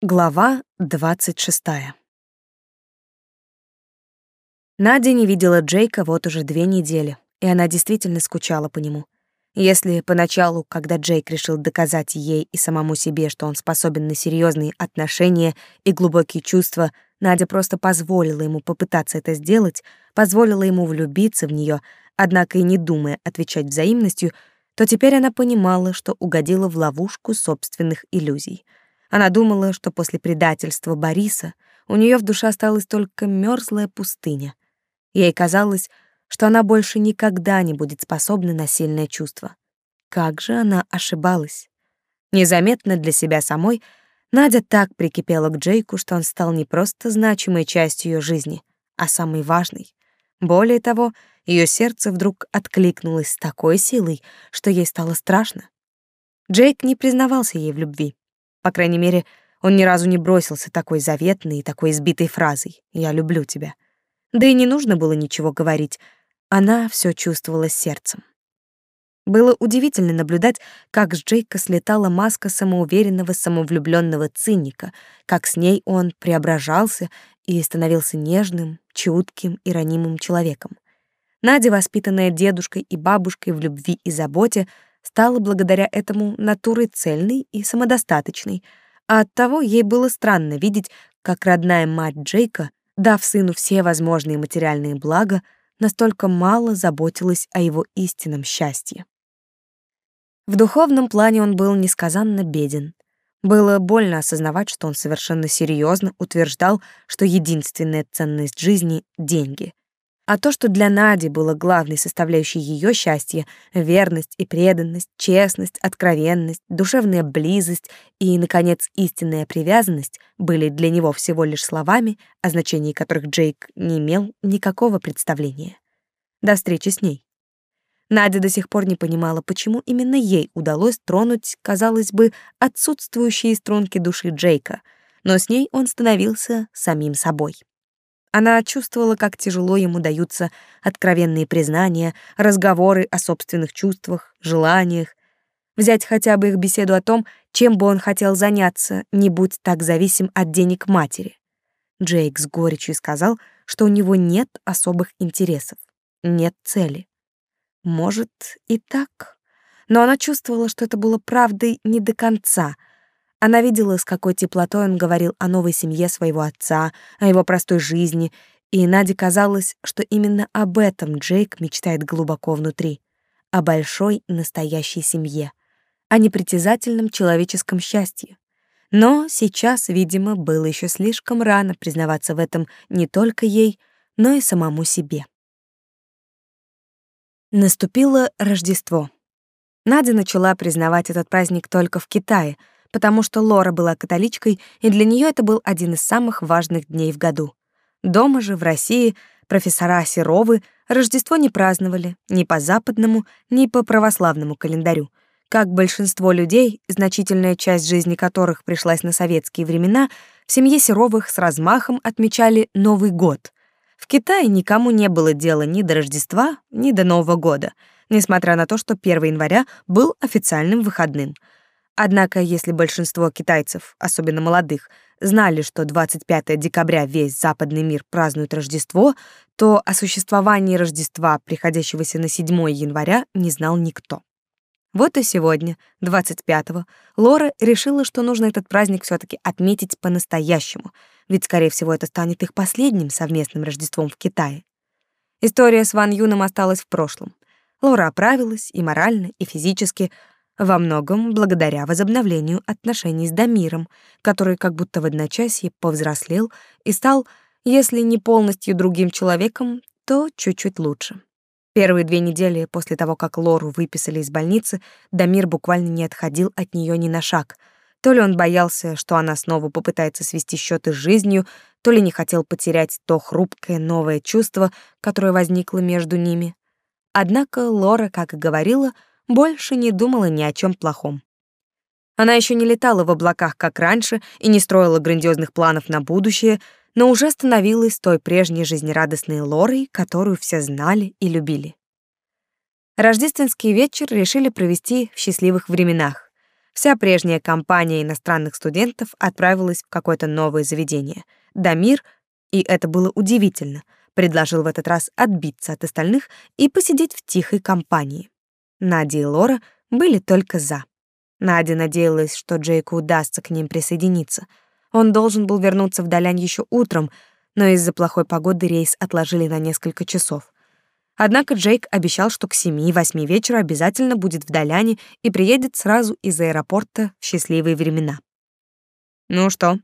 Глава 26. Надя не видела Джейка вот уже две недели, и она действительно скучала по нему. Если поначалу, когда Джейк решил доказать ей и самому себе, что он способен на серьезные отношения и глубокие чувства, Надя просто позволила ему попытаться это сделать, позволила ему влюбиться в нее, однако и не думая отвечать взаимностью, то теперь она понимала, что угодила в ловушку собственных иллюзий — она думала, что после предательства Бориса у нее в душе осталась только мёрзлая пустыня. Ей казалось, что она больше никогда не будет способна на сильное чувство. Как же она ошибалась. Незаметно для себя самой Надя так прикипела к Джейку, что он стал не просто значимой частью ее жизни, а самой важной. Более того, ее сердце вдруг откликнулось с такой силой, что ей стало страшно. Джейк не признавался ей в любви. По крайней мере, он ни разу не бросился такой заветной и такой избитой фразой «Я люблю тебя». Да и не нужно было ничего говорить, она все чувствовала сердцем. Было удивительно наблюдать, как с Джейка слетала маска самоуверенного, самовлюбленного циника, как с ней он преображался и становился нежным, чутким и ранимым человеком. Надя, воспитанная дедушкой и бабушкой в любви и заботе, стала благодаря этому натурой цельной и самодостаточной, а оттого ей было странно видеть, как родная мать Джейка, дав сыну все возможные материальные блага, настолько мало заботилась о его истинном счастье. В духовном плане он был несказанно беден. Было больно осознавать, что он совершенно серьезно утверждал, что единственная ценность жизни — деньги, а то, что для Нади было главной составляющей ее счастья — верность и преданность, честность, откровенность, душевная близость и, наконец, истинная привязанность — были для него всего лишь словами, о значении которых Джейк не имел никакого представления. До встречи с ней. Надя до сих пор не понимала, почему именно ей удалось тронуть, казалось бы, отсутствующие струнки души Джейка, но с ней он становился самим собой. Она чувствовала, как тяжело ему даются откровенные признания, разговоры о собственных чувствах, желаниях. Взять хотя бы их беседу о том, чем бы он хотел заняться, не будь так зависим от денег матери. Джейк с горечью сказал, что у него нет особых интересов, нет цели. Может, и так. Но она чувствовала, что это было правдой не до конца — она видела, с какой теплотой он говорил о новой семье своего отца, о его простой жизни, и Наде казалось, что именно об этом Джейк мечтает глубоко внутри, о большой настоящей семье, о непритязательном человеческом счастье. Но сейчас, видимо, было еще слишком рано признаваться в этом не только ей, но и самому себе. Наступило Рождество. Надя начала признавать этот праздник только в Китае — потому что Лора была католичкой, и для нее это был один из самых важных дней в году. Дома же, в России, профессора Серовы Рождество не праздновали ни по западному, ни по православному календарю. Как большинство людей, значительная часть жизни которых пришлась на советские времена, в семье Серовых с размахом отмечали Новый год. В Китае никому не было дела ни до Рождества, ни до Нового года, несмотря на то, что 1 января был официальным выходным — Однако, если большинство китайцев, особенно молодых, знали, что 25 декабря весь западный мир празднует Рождество, то о существовании Рождества, приходящегося на 7 января, не знал никто. Вот и сегодня, 25-го, Лора решила, что нужно этот праздник все таки отметить по-настоящему, ведь, скорее всего, это станет их последним совместным Рождеством в Китае. История с Ван Юном осталась в прошлом. Лора оправилась и морально, и физически, во многом благодаря возобновлению отношений с Дамиром, который как будто в одночасье повзрослел и стал, если не полностью другим человеком, то чуть-чуть лучше. Первые две недели после того, как Лору выписали из больницы, Дамир буквально не отходил от нее ни на шаг. То ли он боялся, что она снова попытается свести счеты с жизнью, то ли не хотел потерять то хрупкое новое чувство, которое возникло между ними. Однако Лора, как и говорила, — больше не думала ни о чем плохом. Она еще не летала в облаках, как раньше, и не строила грандиозных планов на будущее, но уже становилась той прежней жизнерадостной Лорой, которую все знали и любили. Рождественский вечер решили провести в счастливых временах. Вся прежняя компания иностранных студентов отправилась в какое-то новое заведение. Дамир, и это было удивительно, предложил в этот раз отбиться от остальных и посидеть в тихой компании. Надя и Лора были только за. Надя надеялась, что Джейку удастся к ним присоединиться. Он должен был вернуться в Далянь еще утром, но из-за плохой погоды рейс отложили на несколько часов. Однако Джейк обещал, что к семи-восьми вечера обязательно будет в Даляне и приедет сразу из аэропорта в счастливые времена. «Ну что,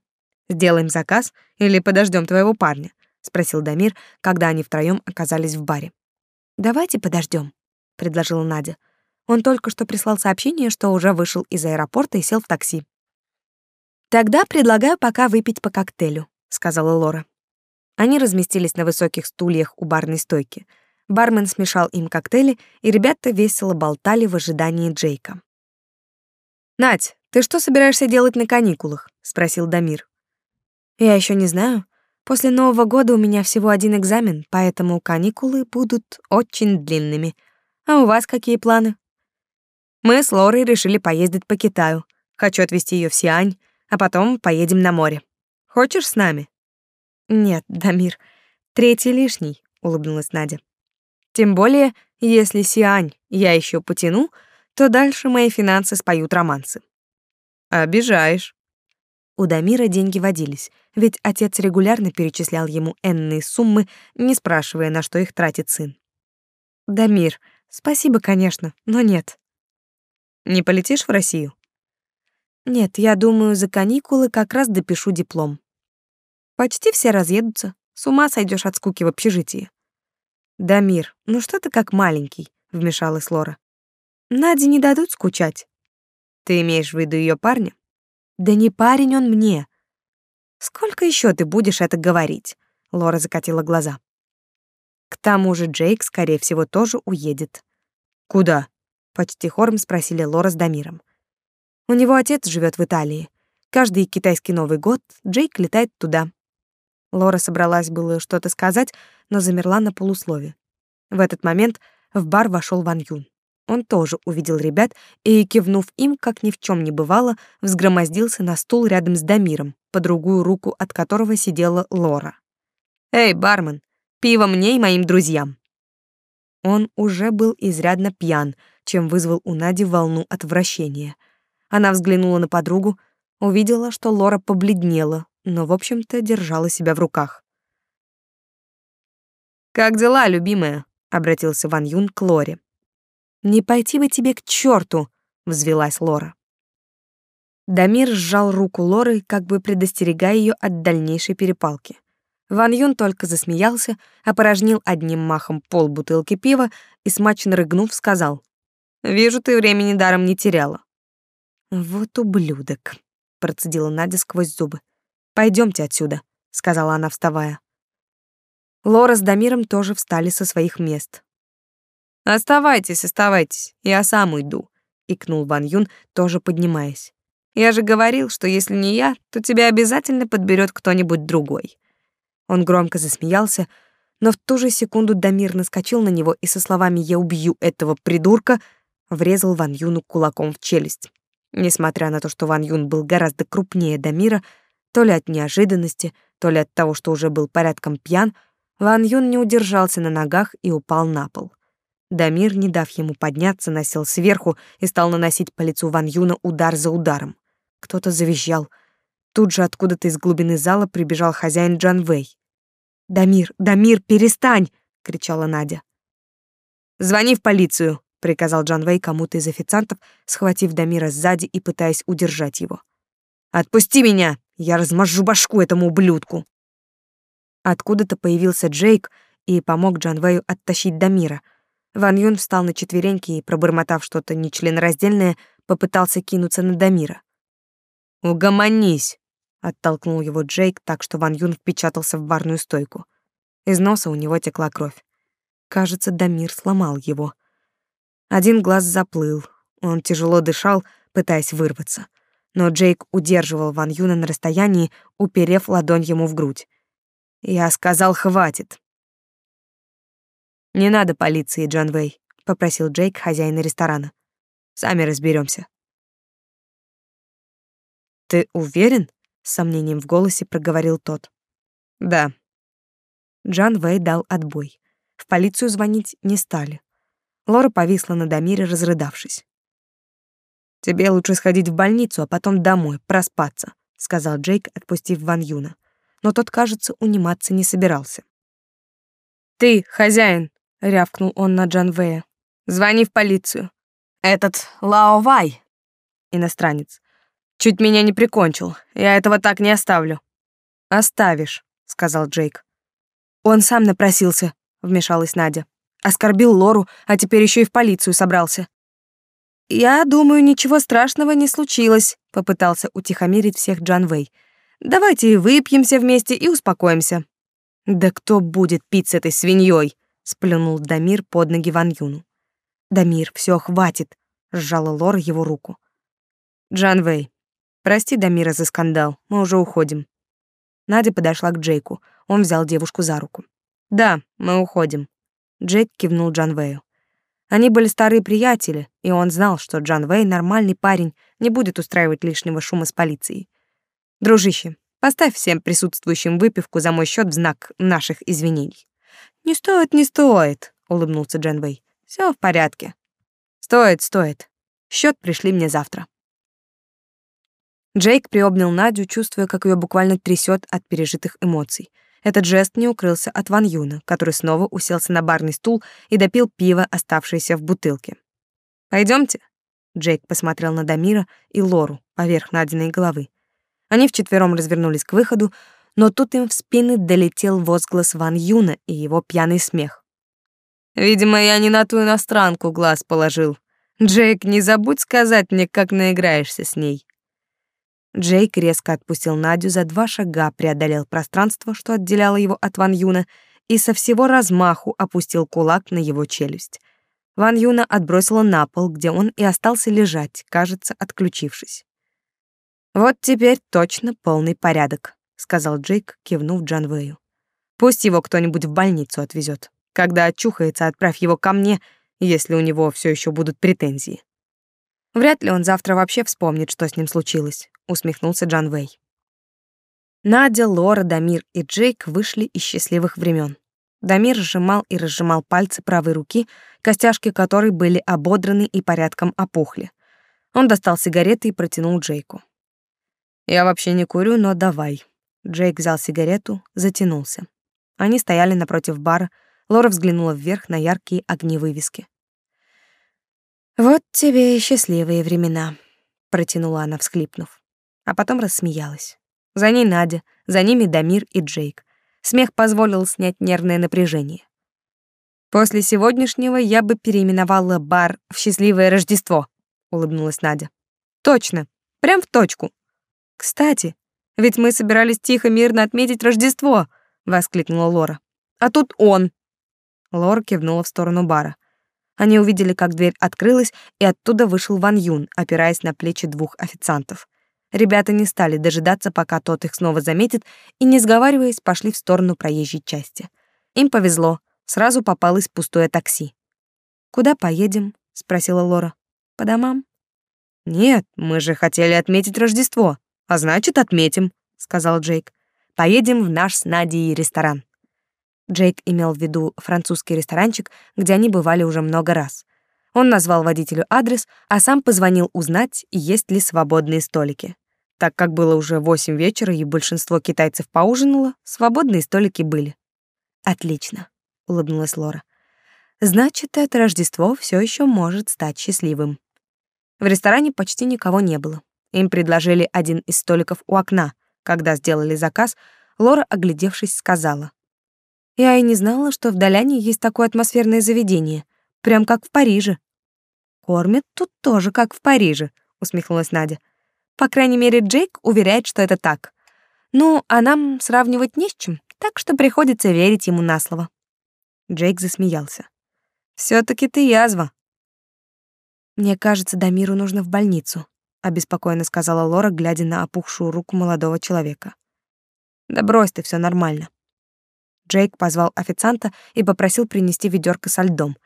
сделаем заказ или подождем твоего парня?» — спросил Дамир, когда они втроем оказались в баре. «Давайте подождем, предложила Надя. Он только что прислал сообщение, что уже вышел из аэропорта и сел в такси. «Тогда предлагаю пока выпить по коктейлю», — сказала Лора. Они разместились на высоких стульях у барной стойки. Бармен смешал им коктейли, и ребята весело болтали в ожидании Джейка. «Надь, ты что собираешься делать на каникулах?» — спросил Дамир. «Я еще не знаю. После Нового года у меня всего один экзамен, поэтому каникулы будут очень длинными. А у вас какие планы?» Мы с Лорой решили поездить по Китаю. Хочу отвезти ее в Сиань, а потом поедем на море. Хочешь с нами? Нет, Дамир, третий лишний, улыбнулась Надя. Тем более, если Сиань я еще потяну, то дальше мои финансы споют романсы. Обижаешь. У Дамира деньги водились, ведь отец регулярно перечислял ему энные суммы, не спрашивая, на что их тратит сын. Дамир, спасибо, конечно, но нет. Не полетишь в Россию? Нет, я думаю, за каникулы как раз допишу диплом. Почти все разъедутся. С ума сойдешь от скуки в общежитии. Дамир, ну что ты как маленький, вмешалась Лора. Наде не дадут скучать. Ты имеешь в виду ее парня? Да не парень он мне. Сколько еще ты будешь это говорить? Лора закатила глаза. К тому же Джейк, скорее всего, тоже уедет. Куда? почти хором спросили Лора с Дамиром. У него отец живет в Италии. Каждый китайский Новый год Джейк летает туда. Лора собралась было что-то сказать, но замерла на полуслове. В этот момент в бар вошел Ван Юн. Он тоже увидел ребят и, кивнув им, как ни в чем не бывало, взгромоздился на стул рядом с Дамиром, по другую руку от которого сидела Лора. «Эй, бармен, пиво мне и моим друзьям!» Он уже был изрядно пьян, чем вызвал у Нади волну отвращения. Она взглянула на подругу, увидела, что Лора побледнела, но, в общем-то, держала себя в руках. «Как дела, любимая?» — обратился Ван Юн к Лоре. «Не пойти бы тебе к черту!» — взвелась Лора. Дамир сжал руку Лоры, как бы предостерегая ее от дальнейшей перепалки. Ван Юн только засмеялся, опорожнил одним махом пол бутылки пива и, смачно рыгнув, сказал. «Вижу, ты времени даром не теряла». «Вот ублюдок», — процедила Надя сквозь зубы. Пойдемте отсюда», — сказала она, вставая. Лора с Дамиром тоже встали со своих мест. «Оставайтесь, оставайтесь, я сам уйду», — икнул Ван Юн, тоже поднимаясь. «Я же говорил, что если не я, то тебя обязательно подберет кто-нибудь другой». Он громко засмеялся, но в ту же секунду Дамир наскочил на него и со словами «Я убью этого придурка» врезал Ван Юну кулаком в челюсть. Несмотря на то, что Ван Юн был гораздо крупнее Дамира, то ли от неожиданности, то ли от того, что уже был порядком пьян, Ван Юн не удержался на ногах и упал на пол. Дамир, не дав ему подняться, насел сверху и стал наносить по лицу Ван Юна удар за ударом. Кто-то завизжал — Тут же откуда-то из глубины зала прибежал хозяин Джан Вэй. «Дамир, Дамир, перестань!» — кричала Надя. «Звони в полицию!» — приказал Джан Вэй кому-то из официантов, схватив Дамира сзади и пытаясь удержать его. «Отпусти меня! Я размажу башку этому ублюдку!» Откуда-то появился Джейк и помог Джан Вэю оттащить Дамира. Ван Юн встал на четвереньки и, пробормотав что-то нечленораздельное, попытался кинуться на Дамира. «Угомонись!» Оттолкнул его Джейк так, что Ван Юн впечатался в барную стойку. Из носа у него текла кровь. Кажется, Дамир сломал его. Один глаз заплыл. Он тяжело дышал, пытаясь вырваться. Но Джейк удерживал Ван Юна на расстоянии, уперев ладонь ему в грудь. Я сказал, хватит. Не надо полиции, Джон Вэй, попросил Джейк хозяина ресторана. Сами разберемся. Ты уверен? С сомнением в голосе проговорил тот. Да. Джан Вэй дал отбой. В полицию звонить не стали. Лора повисла на Дамире, разрыдавшись. Тебе лучше сходить в больницу, а потом домой, проспаться, сказал Джейк, отпустив Ван Юна. Но тот, кажется, униматься не собирался. Ты, хозяин, рявкнул он на Джан Вэя. Звони в полицию. Этот Лао Вай, иностранец, чуть меня не прикончил. Я этого так не оставлю. Оставишь, сказал Джейк. Он сам напросился, вмешалась Надя. Оскорбил Лору, а теперь еще и в полицию собрался. Я думаю, ничего страшного не случилось, попытался утихомирить всех Джан Вэй. Давайте выпьемся вместе и успокоимся. Да кто будет пить с этой свиньей? сплюнул Дамир под ноги Ван Юну. Дамир, все хватит, сжала Лора его руку. Джан Вэй, прости Дамира за скандал. Мы уже уходим. Надя подошла к Джейку. Он взял девушку за руку. Да, мы уходим. Джейк кивнул Джан Вэю. Они были старые приятели, и он знал, что Джан Вэй нормальный парень, не будет устраивать лишнего шума с полицией. Дружище, поставь всем присутствующим выпивку за мой счет в знак наших извинений. Не стоит, не стоит, улыбнулся Джан Вэй. Все в порядке. Стоит, стоит. Счет пришли мне завтра. Джейк приобнял Надю, чувствуя, как ее буквально трясет от пережитых эмоций. Этот жест не укрылся от Ван Юна, который снова уселся на барный стул и допил пиво, оставшееся в бутылке. Пойдемте. Джейк посмотрел на Дамира и Лору поверх Надиной головы. Они вчетвером развернулись к выходу, но тут им в спины долетел возглас Ван Юна и его пьяный смех. «Видимо, я не на ту иностранку глаз положил. Джейк, не забудь сказать мне, как наиграешься с ней». Джейк резко отпустил Надю за два шага, преодолел пространство, что отделяло его от Ван Юна, и со всего размаху опустил кулак на его челюсть. Ван Юна отбросила на пол, где он и остался лежать, кажется, отключившись. «Вот теперь точно полный порядок», — сказал Джейк, кивнув Джанвею. «Пусть его кто-нибудь в больницу отвезет. Когда очухается, отправь его ко мне, если у него все еще будут претензии». Вряд ли он завтра вообще вспомнит, что с ним случилось усмехнулся Джан Вэй. Надя, Лора, Дамир и Джейк вышли из счастливых времен. Дамир сжимал и разжимал пальцы правой руки, костяшки которой были ободраны и порядком опухли. Он достал сигареты и протянул Джейку. «Я вообще не курю, но давай». Джейк взял сигарету, затянулся. Они стояли напротив бара, Лора взглянула вверх на яркие огни вывески. «Вот тебе и счастливые времена», — протянула она, всхлипнув а потом рассмеялась. За ней Надя, за ними Дамир и Джейк. Смех позволил снять нервное напряжение. После сегодняшнего я бы переименовала бар в счастливое Рождество, улыбнулась Надя. Точно, прям в точку. Кстати, ведь мы собирались тихо мирно отметить Рождество, воскликнула Лора. А тут он. Лора кивнула в сторону бара. Они увидели, как дверь открылась, и оттуда вышел Ван Юн, опираясь на плечи двух официантов. Ребята не стали дожидаться, пока тот их снова заметит, и, не сговариваясь, пошли в сторону проезжей части. Им повезло, сразу попалось пустое такси. «Куда поедем?» — спросила Лора. «По домам?» «Нет, мы же хотели отметить Рождество, а значит, отметим», — сказал Джейк. «Поедем в наш с Надей ресторан». Джейк имел в виду французский ресторанчик, где они бывали уже много раз. Он назвал водителю адрес, а сам позвонил узнать, есть ли свободные столики. Так как было уже восемь вечера и большинство китайцев поужинало, свободные столики были. Отлично, улыбнулась Лора. Значит, это Рождество все еще может стать счастливым. В ресторане почти никого не было. Им предложили один из столиков у окна. Когда сделали заказ, Лора, оглядевшись, сказала: "Я и не знала, что в Доляне есть такое атмосферное заведение, прям как в Париже". "Кормят тут тоже как в Париже", усмехнулась Надя. По крайней мере, Джейк уверяет, что это так. Ну, а нам сравнивать не с чем, так что приходится верить ему на слово. Джейк засмеялся. все таки ты язва. Мне кажется, Дамиру нужно в больницу, обеспокоенно сказала Лора, глядя на опухшую руку молодого человека. Да брось ты, все нормально. Джейк позвал официанта и попросил принести ведерко со льдом.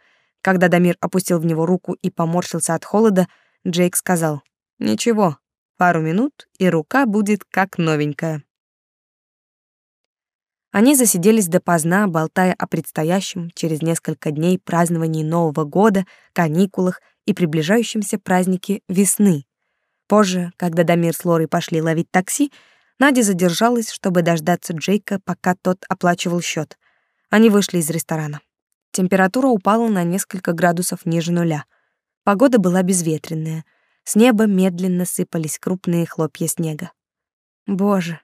Когда Дамир опустил в него руку и поморщился от холода, Джейк сказал: "Ничего, Пару минут, и рука будет как новенькая. Они засиделись допоздна, болтая о предстоящем через несколько дней праздновании Нового года, каникулах и приближающемся празднике весны. Позже, когда Дамир с Лорой пошли ловить такси, Надя задержалась, чтобы дождаться Джейка, пока тот оплачивал счет. Они вышли из ресторана. Температура упала на несколько градусов ниже нуля. Погода была безветренная. С неба медленно сыпались крупные хлопья снега. Боже,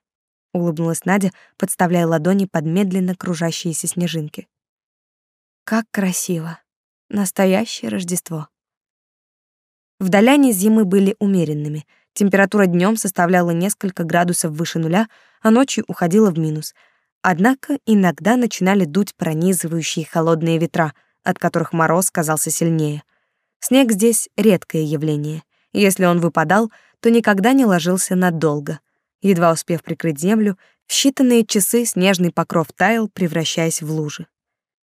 улыбнулась Надя, подставляя ладони под медленно кружащиеся снежинки. Как красиво. Настоящее Рождество. В Доляне зимы были умеренными. Температура днем составляла несколько градусов выше нуля, а ночью уходила в минус. Однако иногда начинали дуть пронизывающие холодные ветра, от которых мороз казался сильнее. Снег здесь редкое явление. Если он выпадал, то никогда не ложился надолго. Едва успев прикрыть землю, в считанные часы снежный покров таял, превращаясь в лужи.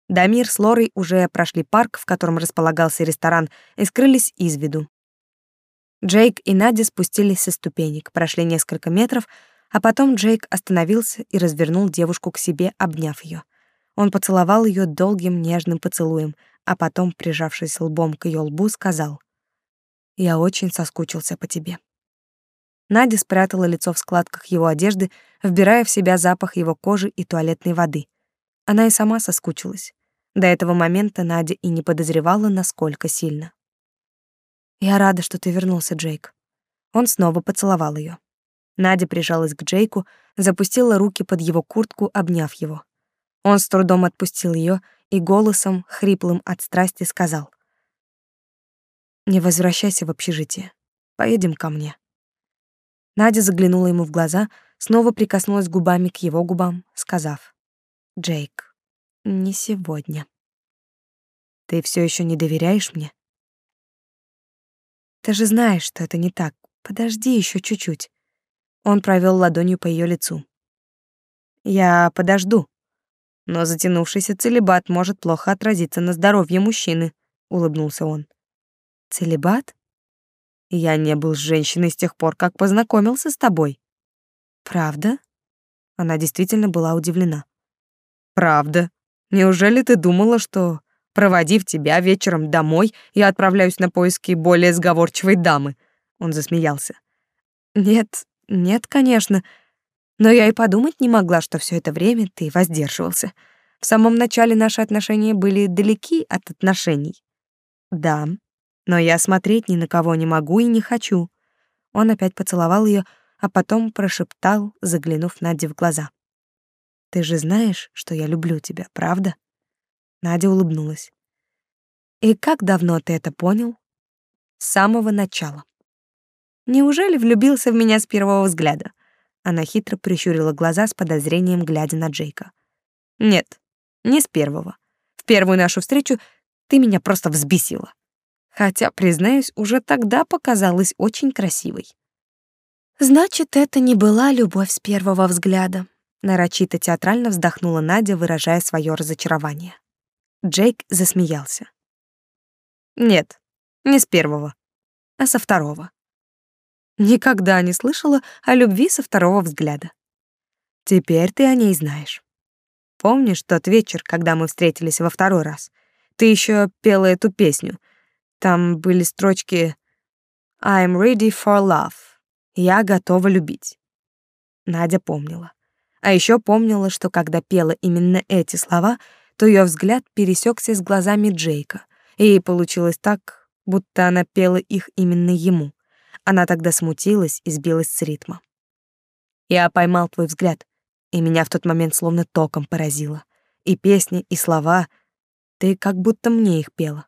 Дамир с Лорой уже прошли парк, в котором располагался ресторан, и скрылись из виду. Джейк и Надя спустились со ступенек, прошли несколько метров, а потом Джейк остановился и развернул девушку к себе, обняв ее. Он поцеловал ее долгим нежным поцелуем, а потом, прижавшись лбом к ее лбу, сказал: "Я очень соскучился по тебе". Надя спрятала лицо в складках его одежды, вбирая в себя запах его кожи и туалетной воды. Она и сама соскучилась. До этого момента Надя и не подозревала, насколько сильно. «Я рада, что ты вернулся, Джейк». Он снова поцеловал ее. Надя прижалась к Джейку, запустила руки под его куртку, обняв его. Он с трудом отпустил ее и голосом, хриплым от страсти, сказал. «Не возвращайся в общежитие. Поедем ко мне». Надя заглянула ему в глаза, снова прикоснулась губами к его губам, сказав: "Джейк, не сегодня. Ты все еще не доверяешь мне? Ты же знаешь, что это не так. Подожди еще чуть-чуть". Он провел ладонью по ее лицу. "Я подожду. Но затянувшийся целибат может плохо отразиться на здоровье мужчины", улыбнулся он. "Целибат?" Я не был с женщиной с тех пор, как познакомился с тобой. Правда? Она действительно была удивлена. Правда? Неужели ты думала, что, проводив тебя вечером домой, я отправляюсь на поиски более сговорчивой дамы? Он засмеялся. Нет, нет, конечно. Но я и подумать не могла, что все это время ты воздерживался. В самом начале наши отношения были далеки от отношений. Да, но я смотреть ни на кого не могу и не хочу. Он опять поцеловал ее, а потом прошептал, заглянув Наде в глаза. Ты же знаешь, что я люблю тебя, правда? Надя улыбнулась. И как давно ты это понял? С самого начала. Неужели влюбился в меня с первого взгляда? Она хитро прищурила глаза с подозрением, глядя на Джейка. Нет, не с первого. В первую нашу встречу ты меня просто взбесила хотя, признаюсь, уже тогда показалась очень красивой. Значит, это не была любовь с первого взгляда, нарочито театрально вздохнула Надя, выражая свое разочарование. Джейк засмеялся. Нет, не с первого, а со второго. Никогда не слышала о любви со второго взгляда. Теперь ты о ней знаешь. Помнишь тот вечер, когда мы встретились во второй раз? Ты еще пела эту песню — там были строчки «I'm ready for love». «Я готова любить». Надя помнила. А еще помнила, что когда пела именно эти слова, то ее взгляд пересекся с глазами Джейка, и получилось так, будто она пела их именно ему. Она тогда смутилась и сбилась с ритма. Я поймал твой взгляд, и меня в тот момент словно током поразило. И песни, и слова, ты как будто мне их пела.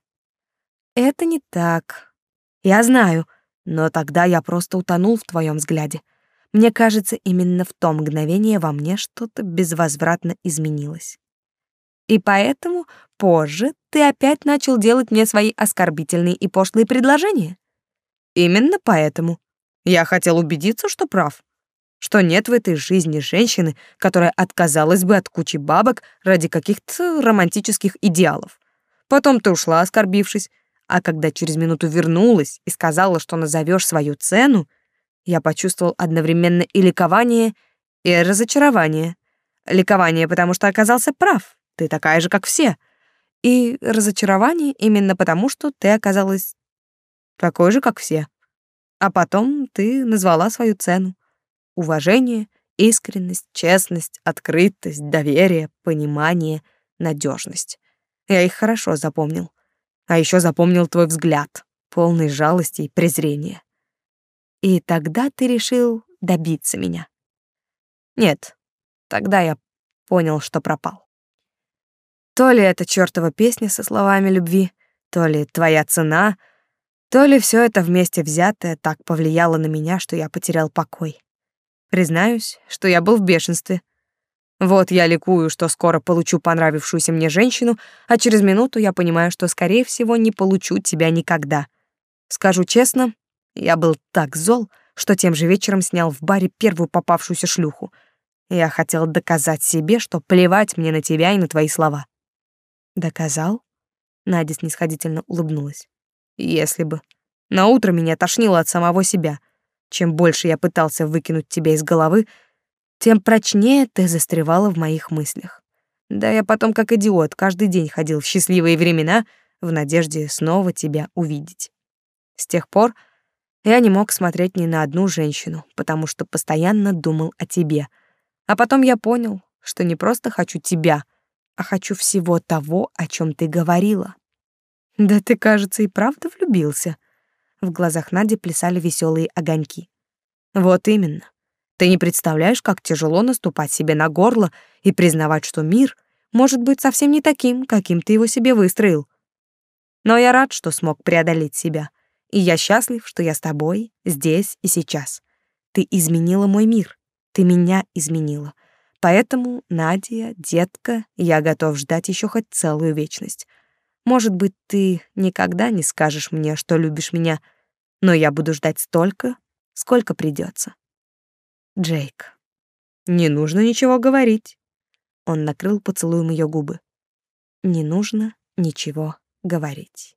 Это не так. Я знаю, но тогда я просто утонул в твоем взгляде. Мне кажется, именно в то мгновение во мне что-то безвозвратно изменилось. И поэтому позже ты опять начал делать мне свои оскорбительные и пошлые предложения. Именно поэтому. Я хотел убедиться, что прав. Что нет в этой жизни женщины, которая отказалась бы от кучи бабок ради каких-то романтических идеалов. Потом ты ушла, оскорбившись, а когда через минуту вернулась и сказала, что назовешь свою цену, я почувствовал одновременно и ликование, и разочарование. Ликование, потому что оказался прав, ты такая же, как все. И разочарование именно потому, что ты оказалась такой же, как все. А потом ты назвала свою цену. Уважение, искренность, честность, открытость, доверие, понимание, надежность. Я их хорошо запомнил. А еще запомнил твой взгляд, полный жалости и презрения. И тогда ты решил добиться меня. Нет, тогда я понял, что пропал. То ли это чёртова песня со словами любви, то ли твоя цена, то ли все это вместе взятое так повлияло на меня, что я потерял покой. Признаюсь, что я был в бешенстве. Вот я ликую, что скоро получу понравившуюся мне женщину, а через минуту я понимаю, что, скорее всего, не получу тебя никогда. Скажу честно, я был так зол, что тем же вечером снял в баре первую попавшуюся шлюху. Я хотел доказать себе, что плевать мне на тебя и на твои слова. Доказал? Надя снисходительно улыбнулась. Если бы. На утро меня тошнило от самого себя. Чем больше я пытался выкинуть тебя из головы, тем прочнее ты застревала в моих мыслях. Да я потом как идиот каждый день ходил в счастливые времена в надежде снова тебя увидеть. С тех пор я не мог смотреть ни на одну женщину, потому что постоянно думал о тебе. А потом я понял, что не просто хочу тебя, а хочу всего того, о чем ты говорила. Да ты, кажется, и правда влюбился. В глазах Нади плясали веселые огоньки. Вот именно. Ты не представляешь, как тяжело наступать себе на горло и признавать, что мир может быть совсем не таким, каким ты его себе выстроил. Но я рад, что смог преодолеть себя. И я счастлив, что я с тобой здесь и сейчас. Ты изменила мой мир. Ты меня изменила. Поэтому, Надя, детка, я готов ждать еще хоть целую вечность. Может быть, ты никогда не скажешь мне, что любишь меня, но я буду ждать столько, сколько придется. Джейк. Не нужно ничего говорить. Он накрыл поцелуем ее губы. Не нужно ничего говорить.